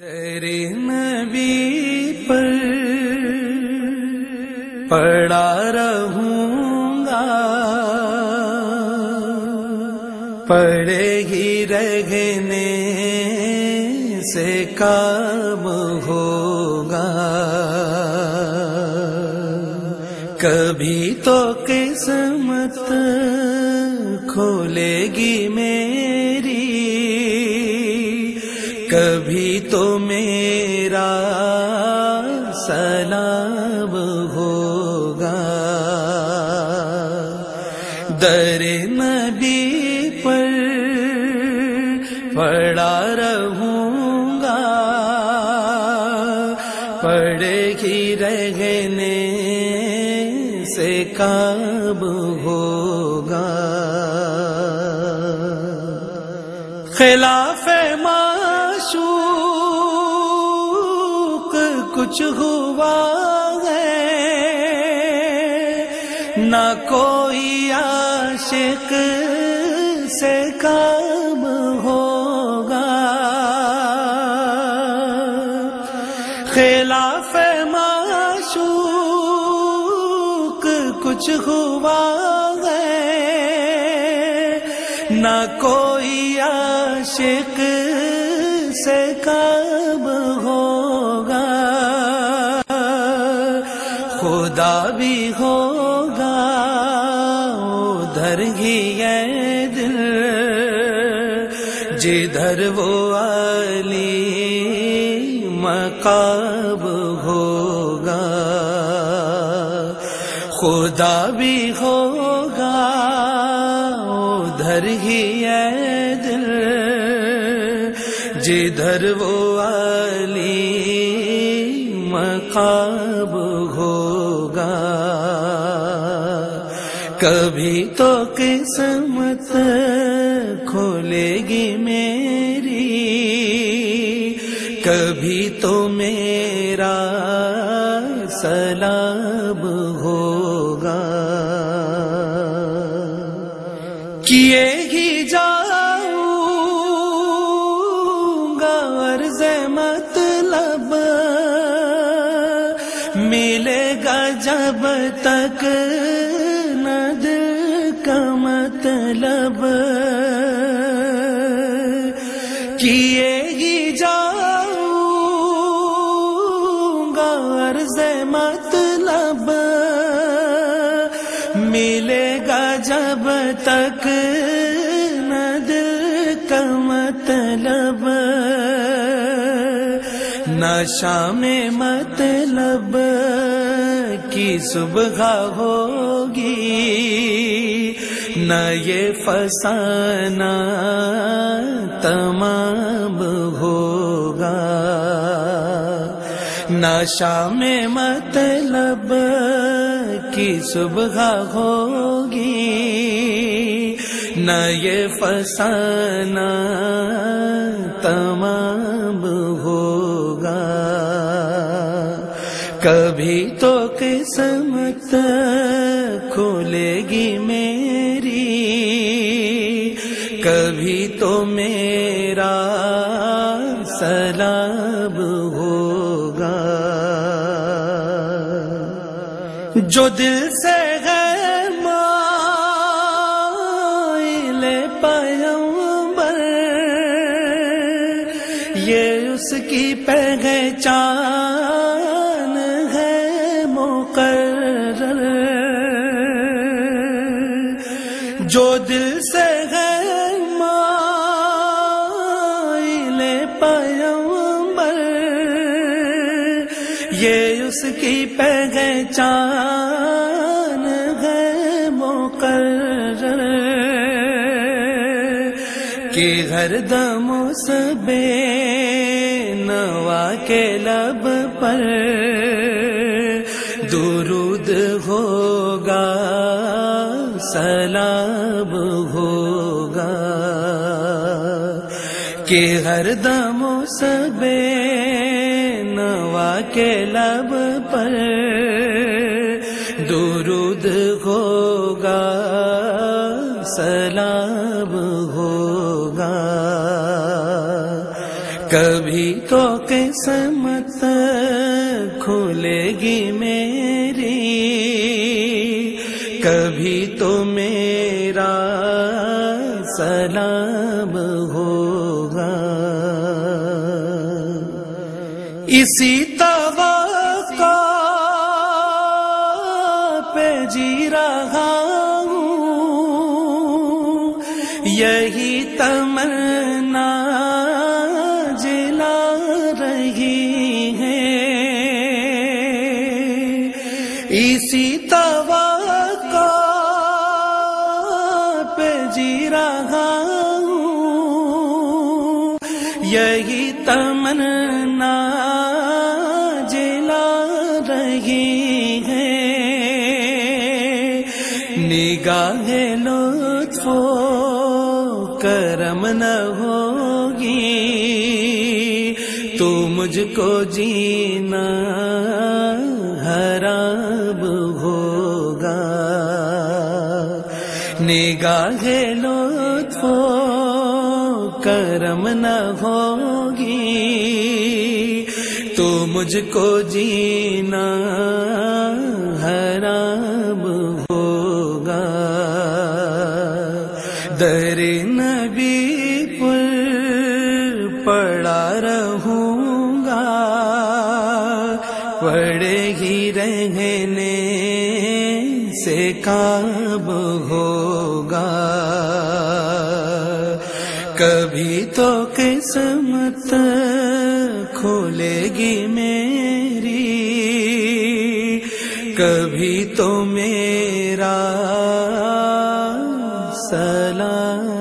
در نبی پر پڑا رہوں گا۔ پڑے ہی رہنے سے کام ہوگا۔ کبھی تو قسمت کھولے گی میری تو میرا سلام ہوگا۔ در نبی پر پڑا رہوں گا۔ پڑے ہی رہنے سے کام ہوگا۔ خلاف معشوق کچھ ہوا ہے، نہ کوئی عاشق سے کام ہوگا۔ خلاف معشوق کچھ ہوا ہے، نہ کوئی عاشق سے کام خدا بھی ہوگا، ادھر ہی ہے دل۔ جدھر وہ علی مقاب ہوگا، خدا بھی ہوگا، ادھر ہی ہے دل۔ جدھر وہ علی مقاب ہوگا کبھی تو قسمت کھولے گی میری کبھی تو میرا سلام ہوگا۔ کیے ہی جاؤں مطلب کیے ہی جاؤں گا عرض مطلب ملے گا جب تک نہ دل کا مطلب نہ شام مطلب کی صبح ہوگی نہ یہ فسانہ تمام ہوگا۔ نہ شام مطلب کی صبح ہوگی۔ نہ یہ فسانہ تمام ہوگا۔ کبھی تو قسمت کھولے گی میری میرا سلام ہوگا۔ جو دل سے یہ اس کی پہچان ہے مقرر۔ جو دل سے ہے پہچان ہے مقرر، کہ ہر دم اس بے نوا کے لب پر درود ہوگا، سلام ہوگا، کہ ہر دم اس بے نوا کے لب پر درود ہوگا، سلام ہوگا۔ کبھی کبھی تو قسمت کھلے گی میری، کبھی تو اسی توقع پہ جی رہا ہوں۔ یہی تمنا جلا رہی ہے۔ اسی توقع پہ جی رہا ہوں۔ یہی تمنا جلا رہی ہے۔ نگاہ لطف و کرم نہ ہوگی۔ تو مجھ کو جینا حرام ہوگا۔ نگاہ لطف و کرم نہ ہوگی تو مجھ کو جینا حرام ہوگا۔ در نبی پر پڑا رہوں گا۔ پڑے ہی رہنے سے کام ہوگا۔ کبھی تو قسمت کھولے گی میری۔ کبھی تو میرا سلام۔